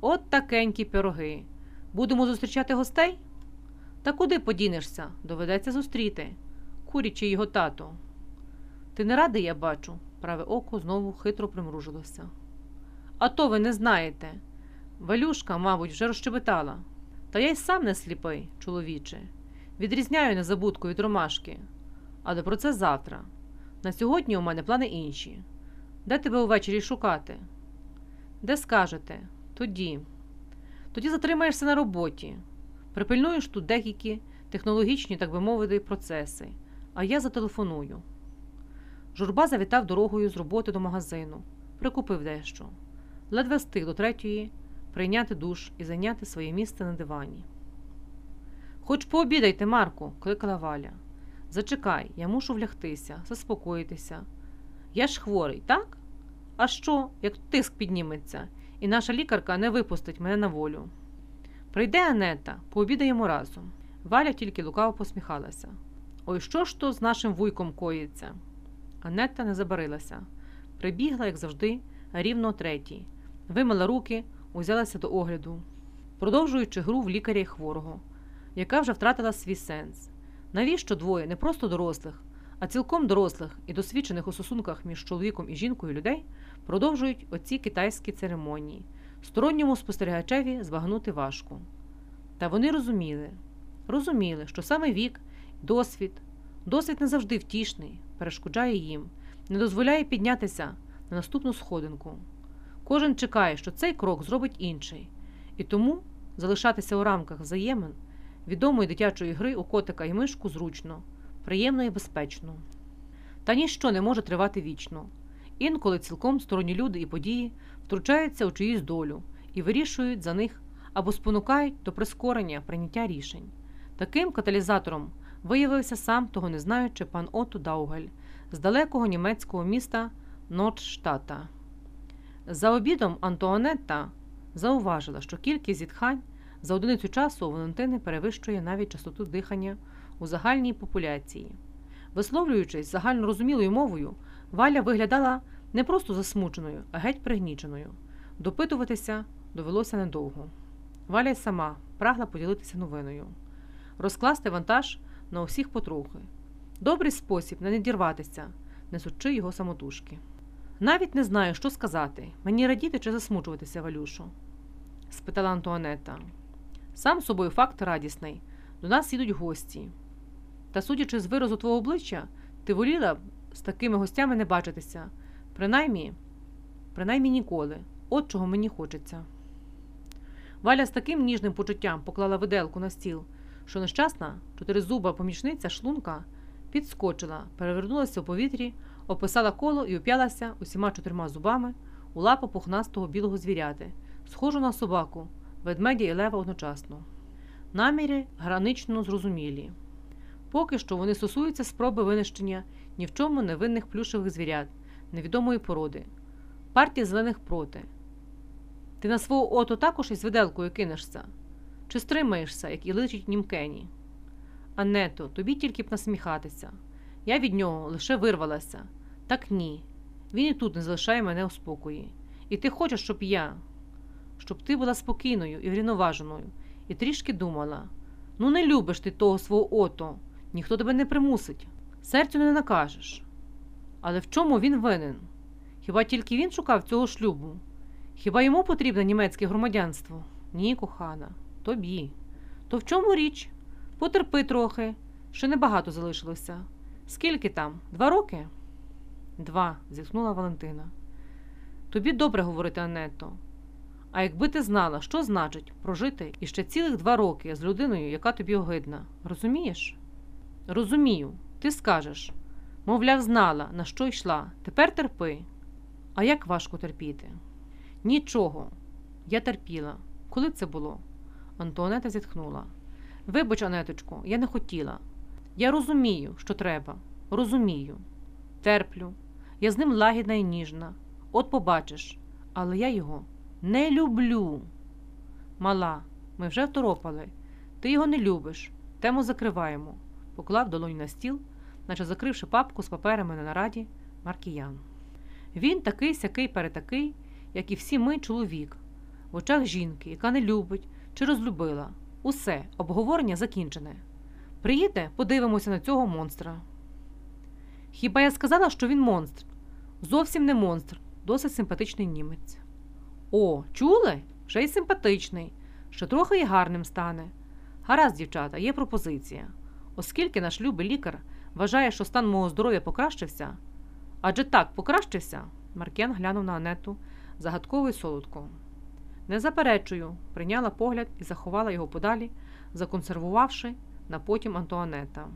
От такенькі пироги. Будемо зустрічати гостей? Та куди подінешся? Доведеться зустріти. Курячи його тато. Ти не радий, я бачу. Праве око знову хитро примружилося. А то ви не знаєте. Валюшка, мабуть, вже розщебетала. Та я й сам не сліпий, чоловіче. Відрізняю незабудку від ромашки. Але про це завтра. На сьогодні у мене плани інші. Де тебе увечері шукати? Де скажете? Тоді. Тоді затримаєшся на роботі. Припильнуєш тут деякі технологічні, так би мовити, процеси, а я зателефоную. Журба завітав дорогою з роботи до магазину, прикупив дещо. Ледве встиг до третьої прийняти душ і зайняти своє місце на дивані. Хоч пообідайте, Марку, кликала Валя. Зачекай, я мушу влягтися, заспокоїтися. Я ж хворий, так? А що, як тиск підніметься, і наша лікарка не випустить мене на волю? Прийде Анета, пообідаємо разом. Валя тільки лукаво посміхалася. Ой, що ж то з нашим вуйком коїться? Анетта не забарилася. Прибігла, як завжди, рівно о третій, вимила руки, узялася до огляду, продовжуючи гру в лікаря й хворого, яка вже втратила свій сенс. Навіщо двоє не просто дорослих, а цілком дорослих і досвідчених у стосунках між чоловіком і жінкою людей продовжують оці китайські церемонії, сторонньому спостерігачеві збагнути важко. Та вони розуміли, розуміли, що саме вік, досвід, досвід не завжди втішний, перешкоджає їм, не дозволяє піднятися на наступну сходинку. Кожен чекає, що цей крок зробить інший, і тому залишатися у рамках взаємин відомої дитячої гри у котика і мишку зручно, приємно і безпечно. Та ніщо не може тривати вічно. Інколи цілком сторонні люди і події втручаються у чиюсь долю і вирішують за них або спонукають до прискорення прийняття рішень. Таким каталізатором виявився сам того не знаючи пан Отто Даугель з далекого німецького міста Нордштата. За обідом Антуанетта зауважила, що кількість зітхань за одиницю часу у Валентини перевищує навіть частоту дихання у загальній популяції. Висловлюючись загальнорозумілою мовою, Валя виглядала не просто засмученою, а геть пригніченою. Допитуватися довелося недовго. Валя й сама прагла поділитися новиною, розкласти вантаж на усіх потрохи. Добрий спосіб не надірватися, несучи його самотужки. Навіть не знаю, що сказати мені радіти чи засмучуватися, Валюшу? спитала Антуанетта. Сам собою факт радісний. До нас їдуть гості. Та, судячи з виразу твого обличчя, ти воліла б з такими гостями не бачитися. Принаймні, принаймні ніколи. От чого мені хочеться. Валя з таким ніжним почуттям поклала виделку на стіл, що нещасна чотиризуба помічниця шлунка підскочила, перевернулася у повітрі, описала коло і уп'ялася усіма чотирма зубами у лапу пухнастого білого звіряти, схожу на собаку, ведмедя і лева одночасно. Наміри гранично зрозумілі. Поки що вони стосуються спроби винищення ні в чому невинних плюшевих звірят невідомої породи, партії зелених проти. Ти на свого ото також із виделкою кинешся? Чи стримаєшся, як і личить німкені? Ането, тобі тільки б насміхатися. Я від нього лише вирвалася. Так ні. Він і тут не залишає мене у спокої. І ти хочеш, щоб я, щоб ти була спокійною і врівноваженою, і трішки думала ну, не любиш ти того свого ото, ніхто тебе не примусить, серцю не накажеш. Але в чому він винен? Хіба тільки він шукав цього шлюбу? Хіба йому потрібне німецьке громадянство? Ні, кохана, тобі. То в чому річ? Потерпи трохи, ще небагато залишилося. Скільки там? Два роки? Два, зітхнула Валентина. Тобі добре говорити, Анетто. А якби ти знала, що значить прожити іще цілих два роки з людиною, яка тобі огидна, розумієш? Розумію, ти скажеш. Мовляв, знала, на що йшла. Тепер терпи. А як важко терпіти? Нічого. Я терпіла. Коли це було? Антуанета зітхнула. Вибач, Анеточко, я не хотіла. Я розумію, що треба. Розумію. Терплю. Я з ним лагідна і ніжна. От побачиш. Але я його не люблю. Мала, ми вже второпали. Ти його не любиш. Тему закриваємо. Поклав долонь на стіл, наче закривши папку з паперами на нараді, Маркіян. Він такий сякий перетакий, як і всі ми, чоловік. в очах жінки, яка не любить чи розлюбила. Усе, обговорення закінчене. Приїде, подивимося на цього монстра. Хіба я сказала, що він монстр? Зовсім не монстр, досить симпатичний німець. О, чули? Вже й симпатичний, ще трохи і гарним стане. Гаразд, дівчата, є пропозиція. Оскільки наш любий лікар вважає, що стан мого здоров'я покращився. Адже так покращився. Маркен глянув на Анету загадково й солодко. Не заперечую, прийняла погляд і заховала його подалі, законсервувавши на потім Антуанета.